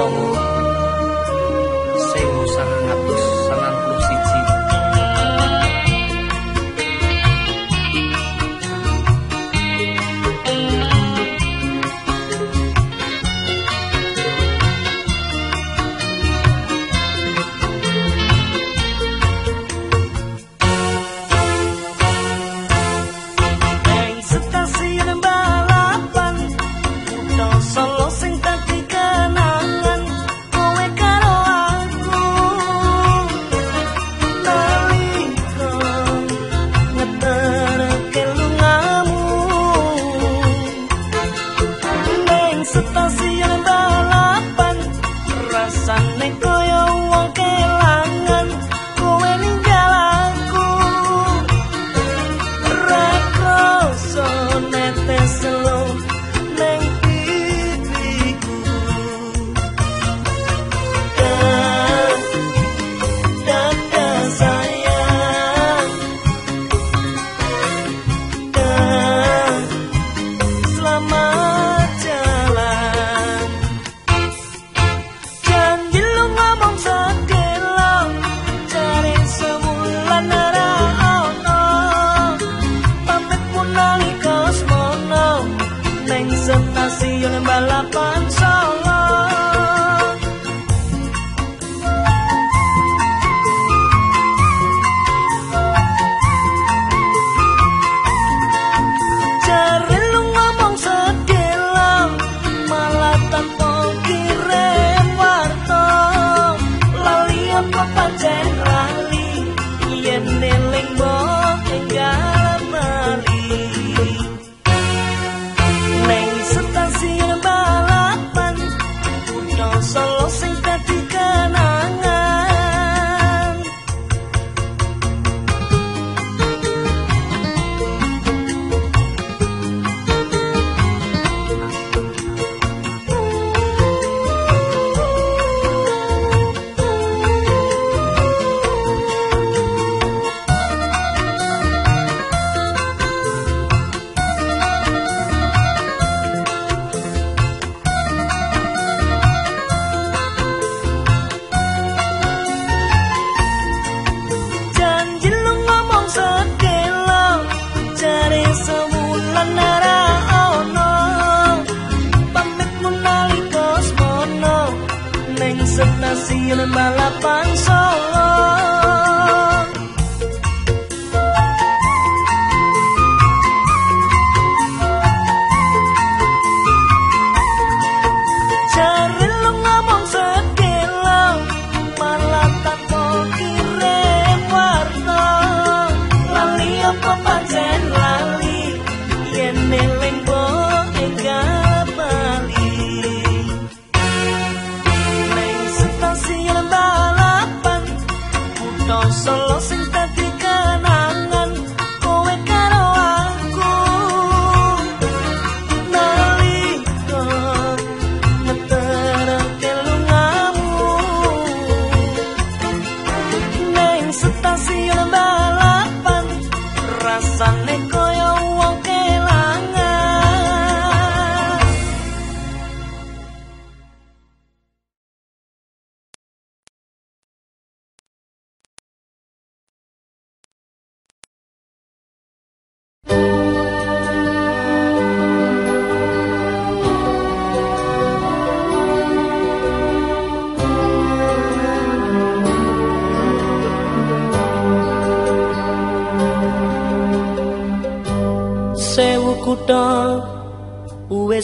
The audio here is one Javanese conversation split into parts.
salmos.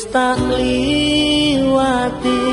tak liwati.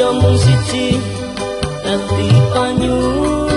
yo mung siji nanti panjung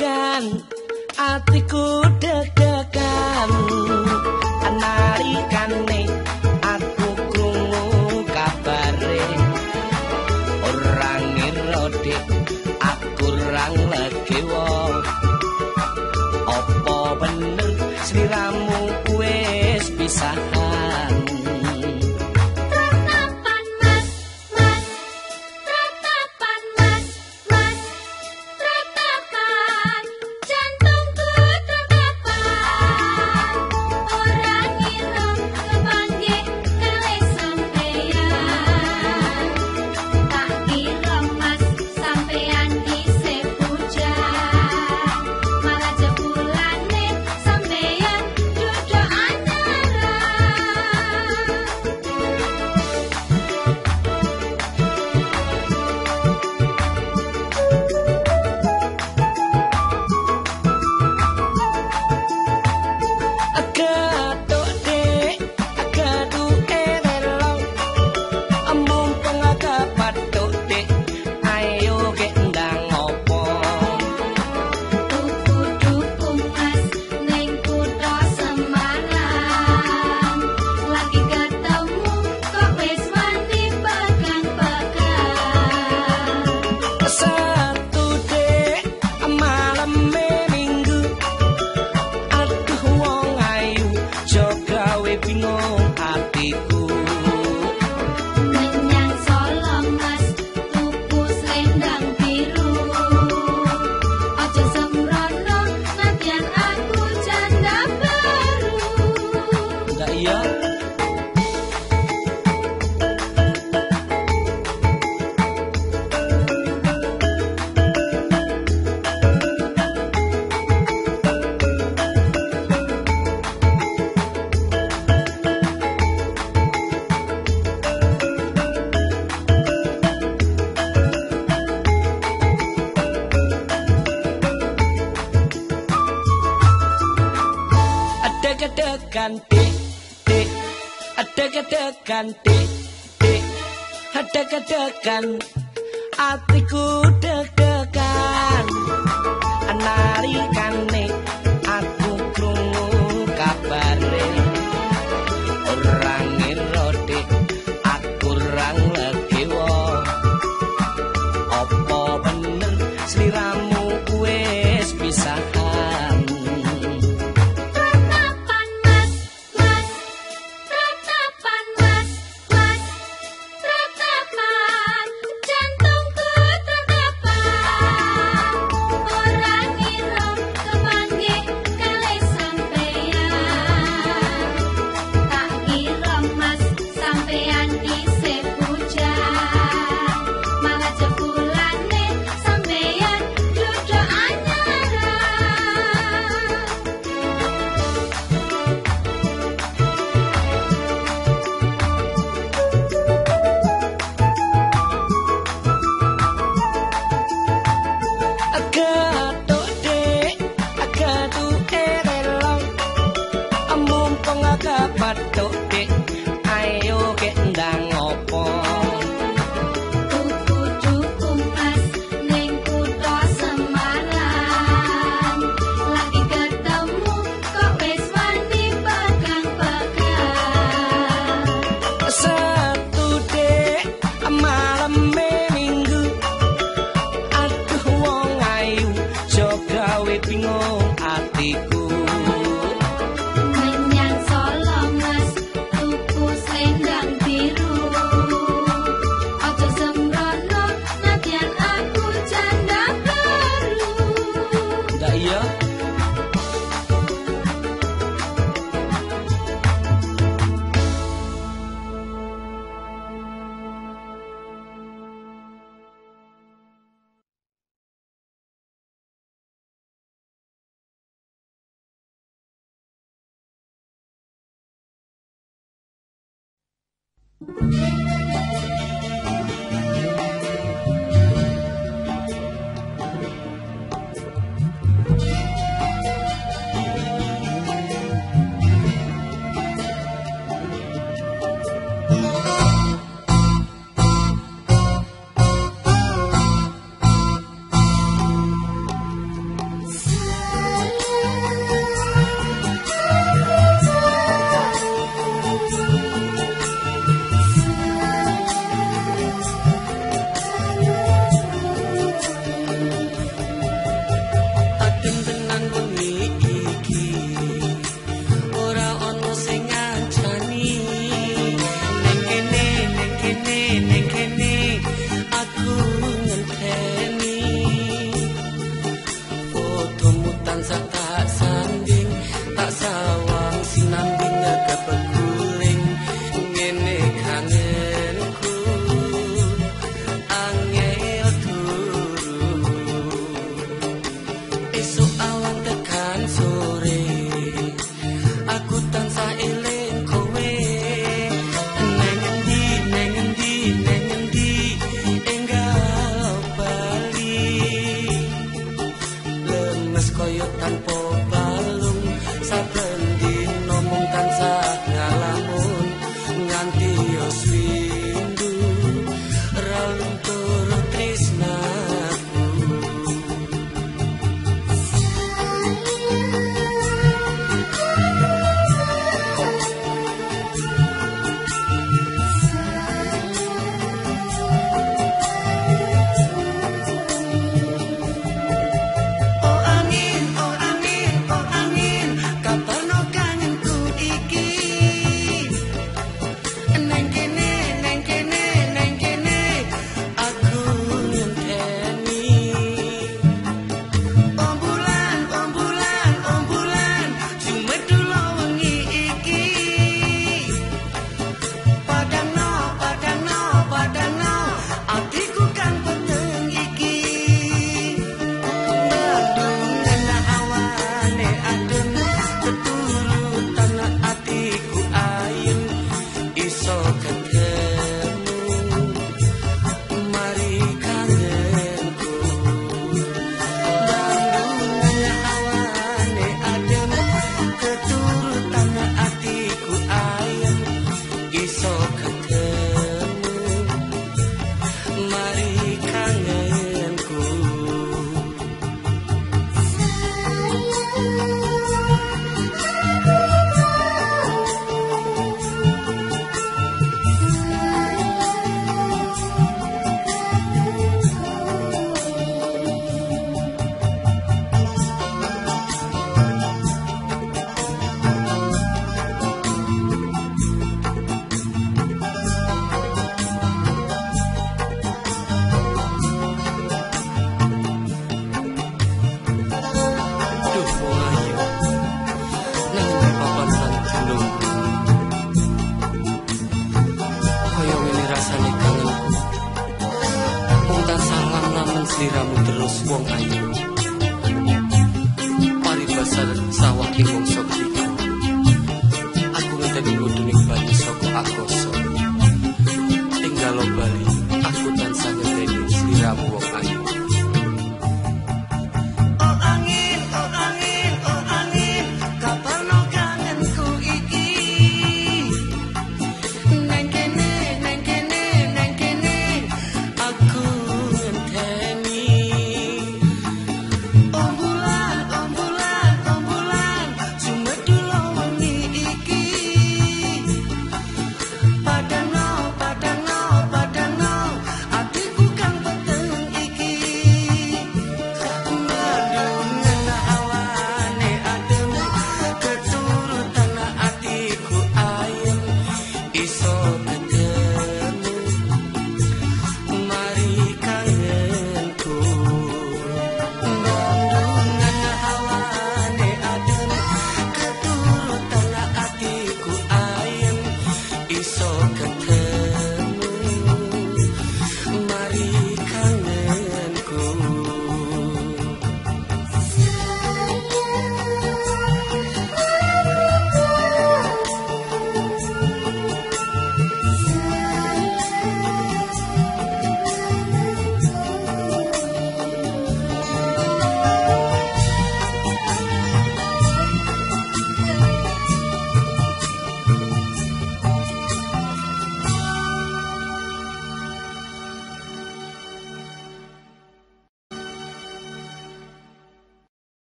deg-degan atiku deg-degan. Anarikan ne aku krungu kabare. Orang ngerode aku rang lagi wong opo bener sliramu wis pisah? deg-degan, deg-deg, deg-degan, atiku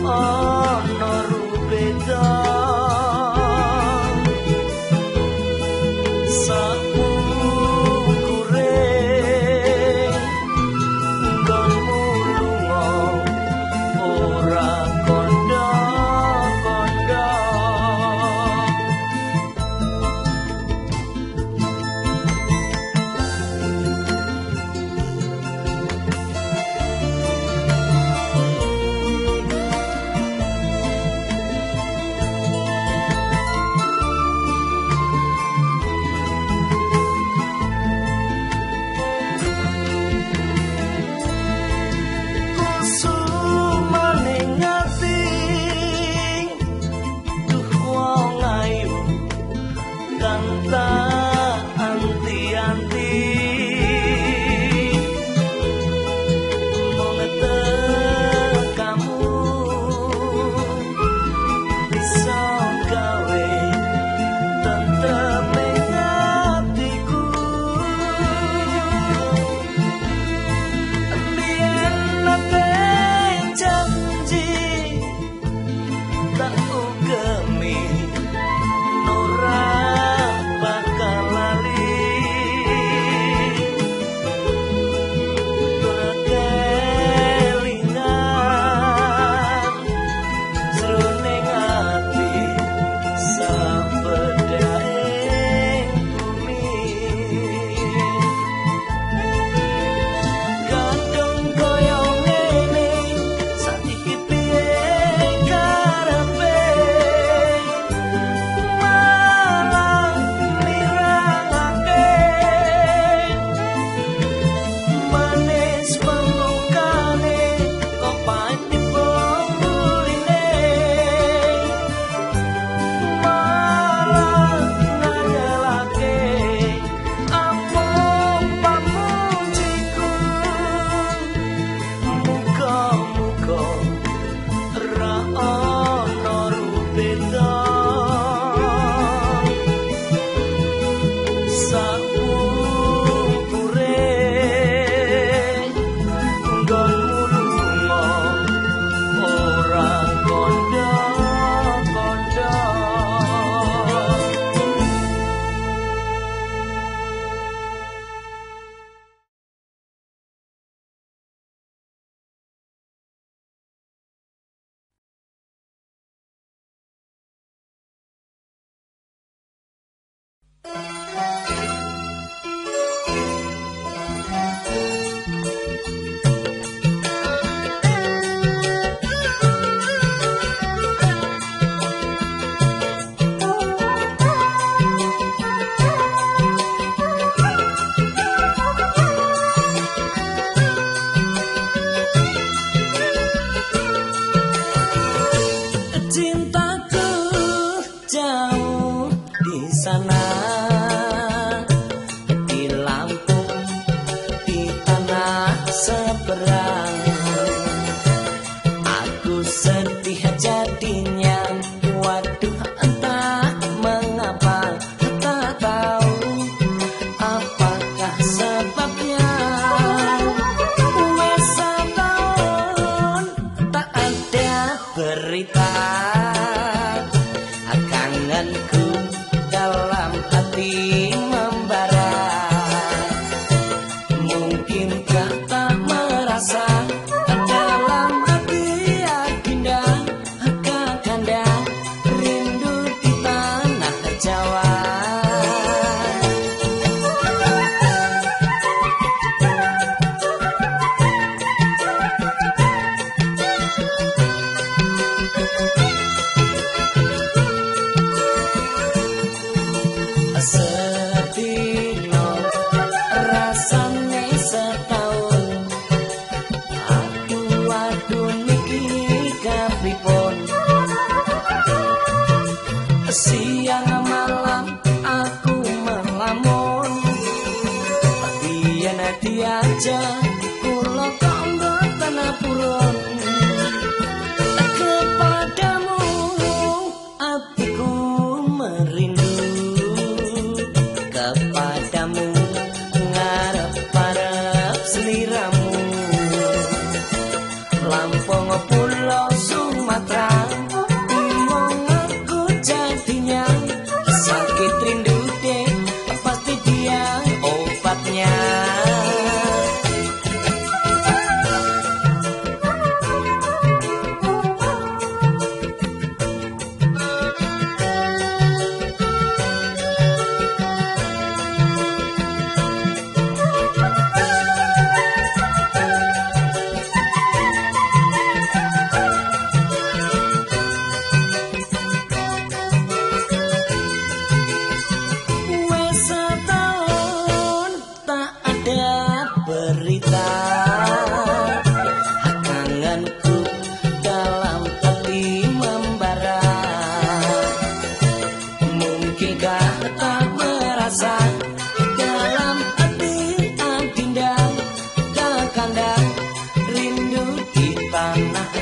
Oh.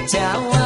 Jawa